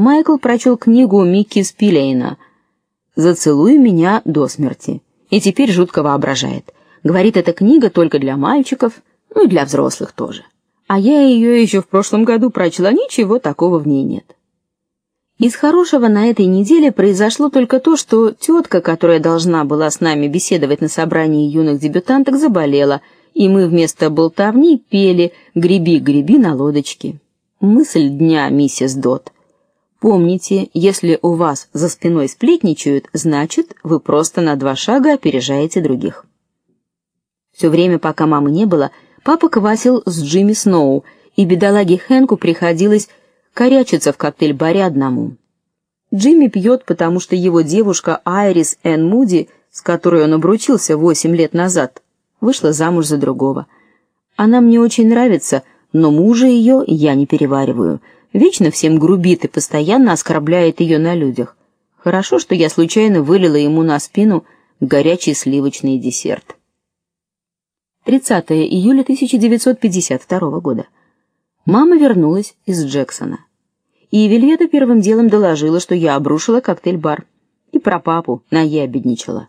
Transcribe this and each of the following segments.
Майкл прочел книгу Микки Спилейна «Зацелуй меня до смерти» и теперь жутко воображает. Говорит, эта книга только для мальчиков, ну и для взрослых тоже. А я ее еще в прошлом году прочла, ничего такого в ней нет. Из хорошего на этой неделе произошло только то, что тетка, которая должна была с нами беседовать на собрании юных дебютанток, заболела, и мы вместо болтовни пели «Греби, греби на лодочке». Мысль дня, миссис Дот. Помните, если у вас за спиной сплетничают, значит, вы просто на два шага опережаете других. Все время, пока мамы не было, папа квасил с Джимми Сноу, и бедолаге Хэнку приходилось корячиться в коктейль-баре одному. Джимми пьет, потому что его девушка Айрис Энн Муди, с которой он обручился восемь лет назад, вышла замуж за другого. Она мне очень нравится, но мужа ее я не перевариваю. Вечно всем грубит и постоянно оскорбляет ее на людях. Хорошо, что я случайно вылила ему на спину горячий сливочный десерт. 30 июля 1952 года. Мама вернулась из Джексона. И Вильвета первым делом доложила, что я обрушила коктейль-бар. И про папу наябедничала.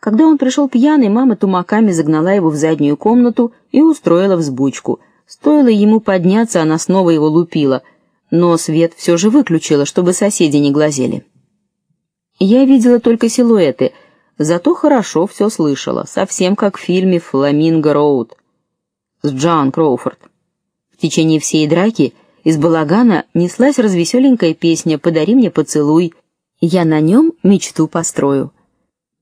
Когда он пришел пьяный, мама тумаками загнала его в заднюю комнату и устроила взбучку. Стоило ему подняться, она снова его лупила, но свет все же выключила, чтобы соседи не глазели. Я видела только силуэты, зато хорошо все слышала, совсем как в фильме Фламинго Роуд с Джон Кроуфорд. В течение всей драки из балагана неслась развеселенькая песня «Подари мне поцелуй», я на нем мечту построю.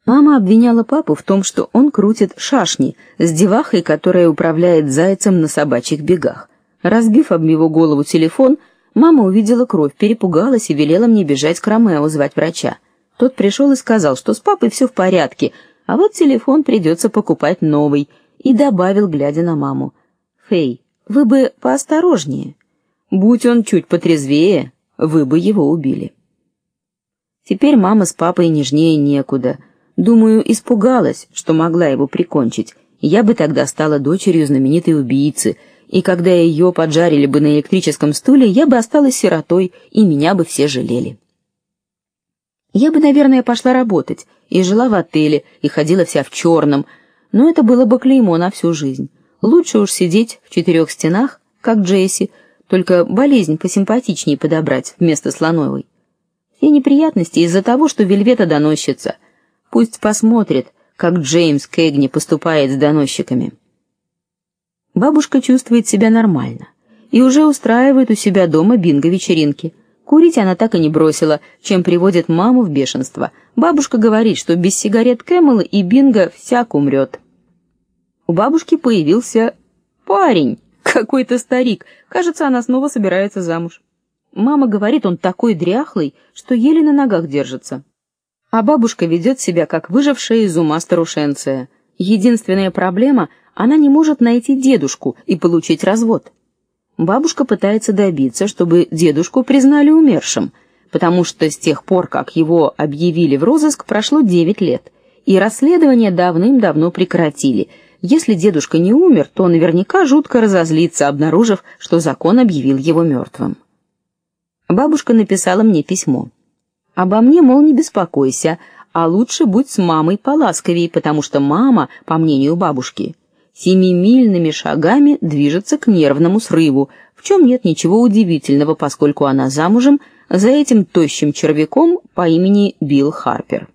Мама обвиняла папу в том, что он крутит шашни с девахой, которая управляет зайцем на собачьих бегах. Разбив об его голову телефон, мама увидела кровь, перепугалась и велела мне бежать к Ромео звать врача. Тот пришел и сказал, что с папой все в порядке, а вот телефон придется покупать новый, и добавил, глядя на маму: "Фей, вы бы поосторожнее. Будь он чуть потрезвее, вы бы его убили. Теперь мама с папой нежнее некуда. Думаю, испугалась, что могла его прикончить. Я бы тогда стала дочерью знаменитой убийцы, и когда ее поджарили бы на электрическом стуле, я бы осталась сиротой, и меня бы все жалели. Я бы, наверное, пошла работать и жила в отеле, и ходила вся в черном, но это было бы клеймо на всю жизнь. Лучше уж сидеть в четырех стенах, как Джесси, только болезнь посимпатичнее подобрать вместо слоновой. Все неприятности из-за того, что Вельвета доносится. Пусть посмотрит, как Джеймс Кэгни поступает с доносчиками. Бабушка чувствует себя нормально и уже устраивает у себя дома бинго-вечеринки. Курить она так и не бросила, чем приводит маму в бешенство. Бабушка говорит, что без сигарет Кэмела и бинго всяк умрет. У бабушки появился парень. Какой-то старик. Кажется, она снова собирается замуж. Мама говорит, он такой дряхлый, что еле на ногах держится. А бабушка ведет себя как выжившая из ума старушенция. Единственная проблема она не может найти дедушку и получить развод. Бабушка пытается добиться, чтобы дедушку признали умершим, потому что с тех пор, как его объявили в розыск, прошло 9 лет, и расследование давным-давно прекратили. Если дедушка не умер, то наверняка жутко разозлится, обнаружив, что закон объявил его мертвым. Бабушка написала мне письмо. Обо мне, мол, не беспокойся, а лучше будь с мамой поласковей, потому что мама, по мнению бабушки, семимильными шагами движется к нервному срыву, в чем нет ничего удивительного, поскольку она замужем за этим тощим червяком по имени Билл Харпер.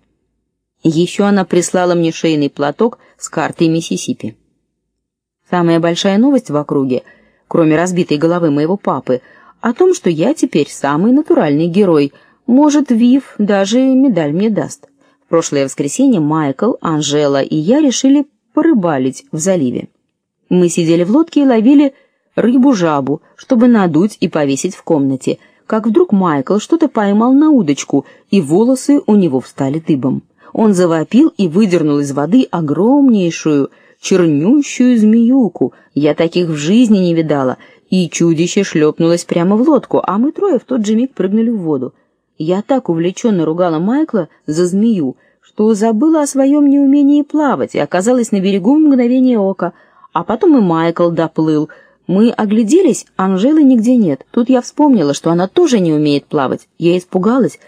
Еще она прислала мне шейный платок с картой Миссисипи. Самая большая новость в округе, кроме разбитой головы моего папы, о том, что я теперь самый натуральный герой. Может, Вив даже медаль мне даст. В прошлое воскресенье Майкл, Анжела и я решили порыбалить в заливе. Мы сидели в лодке и ловили рыбу-жабу, чтобы надуть и повесить в комнате. Как вдруг Майкл что-то поймал на удочку, и волосы у него встали дыбом. Он завопил и выдернул из воды огромнейшую, чернющую змеюку. Я таких в жизни не видала, и чудище шлепнулось прямо в лодку, а мы трое в тот же миг прыгнули в воду. Я так увлеченно ругала Майкла за змею, что забыла о своем неумении плавать и оказалась на берегу в мгновение ока. А потом и Майкл доплыл. Мы огляделись, Анжелы нигде нет. Тут я вспомнила, что она тоже не умеет плавать. Я испугалась,